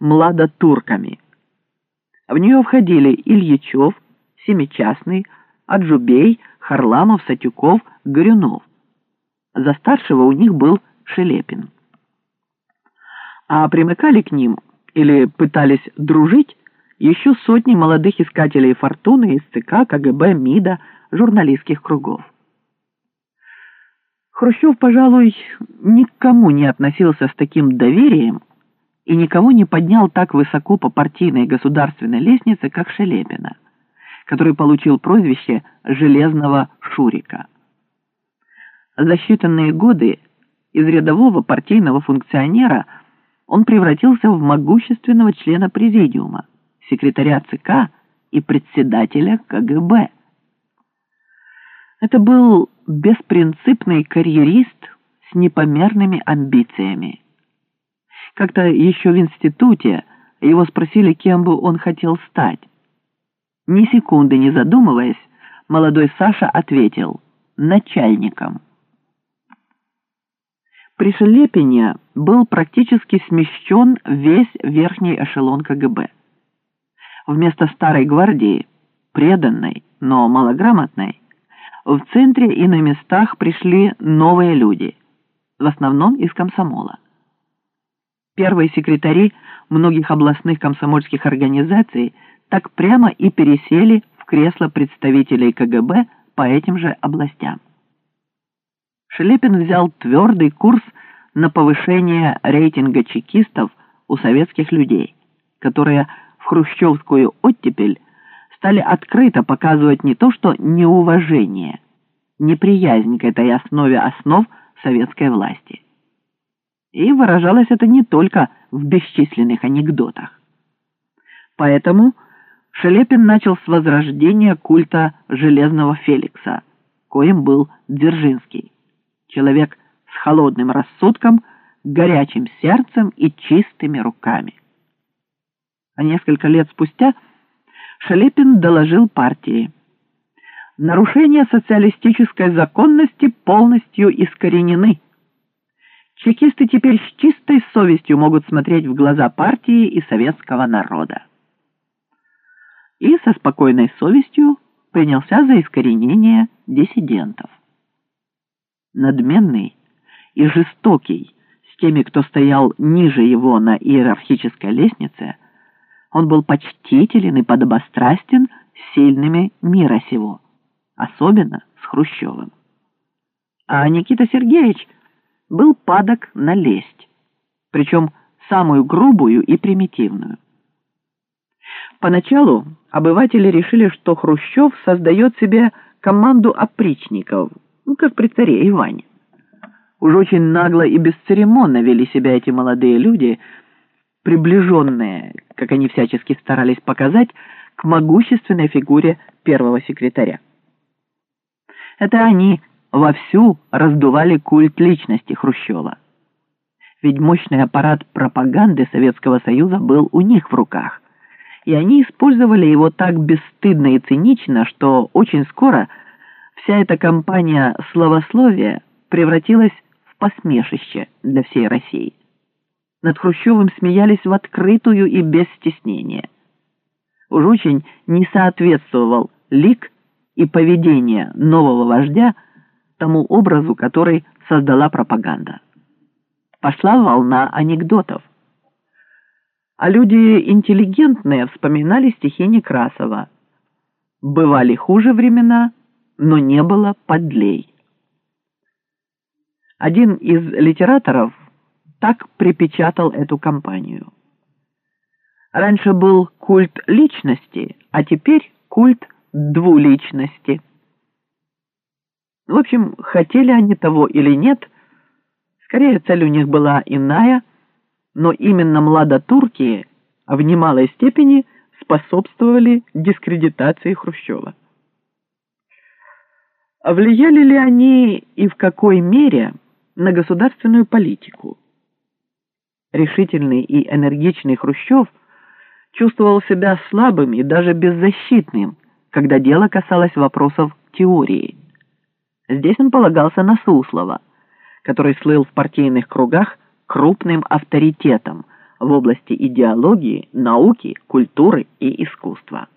младотурками. В нее входили Ильичев, Семичастный, Аджубей, Харламов, Сатюков, Горюнов. За старшего у них был Шелепин. А примыкали к ним или пытались дружить еще сотни молодых искателей фортуны из ЦК, КГБ, МИДа, журналистских кругов. Хрущев, пожалуй, никому не относился с таким доверием и никого не поднял так высоко по партийной государственной лестнице, как Шелепина, который получил прозвище «железного Шурика». За считанные годы из рядового партийного функционера он превратился в могущественного члена президиума, секретаря ЦК и председателя КГБ. Это был беспринципный карьерист с непомерными амбициями. Как-то еще в институте его спросили, кем бы он хотел стать. Ни секунды не задумываясь, молодой Саша ответил «начальником». При Шелепине был практически смещен весь верхний эшелон КГБ. Вместо старой гвардии, преданной, но малограмотной, в центре и на местах пришли новые люди, в основном из комсомола. Первые секретари многих областных комсомольских организаций так прямо и пересели в кресло представителей КГБ по этим же областям. Шелепин взял твердый курс на повышение рейтинга чекистов у советских людей, которые в хрущевскую оттепель стали открыто показывать не то что неуважение, неприязнь к этой основе основ советской власти. И выражалось это не только в бесчисленных анекдотах. Поэтому Шелепин начал с возрождения культа Железного Феликса, коим был Дзержинский, человек с холодным рассудком, горячим сердцем и чистыми руками. А несколько лет спустя – Шалепин доложил партии. Нарушения социалистической законности полностью искоренены. Чекисты теперь с чистой совестью могут смотреть в глаза партии и советского народа. И со спокойной совестью принялся за искоренение диссидентов. Надменный и жестокий с теми, кто стоял ниже его на иерархической лестнице – он был почтителен и подобострастен с сильными мира сего, особенно с Хрущевым. А Никита Сергеевич был падок на лесть, причем самую грубую и примитивную. Поначалу обыватели решили, что Хрущев создает себе команду опричников, ну, как при царе Иване. Уж очень нагло и бесцеремонно вели себя эти молодые люди – приближенные, как они всячески старались показать, к могущественной фигуре первого секретаря. Это они вовсю раздували культ личности Хрущева. Ведь мощный аппарат пропаганды Советского Союза был у них в руках, и они использовали его так бесстыдно и цинично, что очень скоро вся эта кампания словословия превратилась в посмешище для всей России над Хрущевым смеялись в открытую и без стеснения. Уж очень не соответствовал лик и поведение нового вождя тому образу, который создала пропаганда. Пошла волна анекдотов. А люди интеллигентные вспоминали стихи Некрасова. Бывали хуже времена, но не было подлей. Один из литераторов так припечатал эту компанию. Раньше был культ личности, а теперь культ двуличности. В общем, хотели они того или нет, скорее цель у них была иная, но именно младотурки в немалой степени способствовали дискредитации Хрущева. Влияли ли они и в какой мере на государственную политику? решительный и энергичный Хрущев чувствовал себя слабым и даже беззащитным, когда дело касалось вопросов теории. Здесь он полагался на Суслова, который слыл в партийных кругах крупным авторитетом, в области идеологии, науки, культуры и искусства.